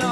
all.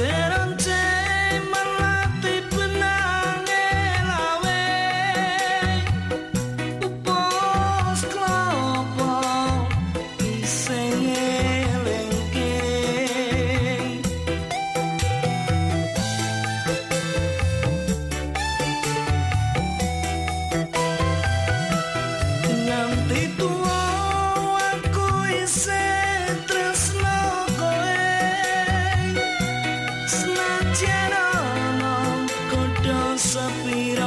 center be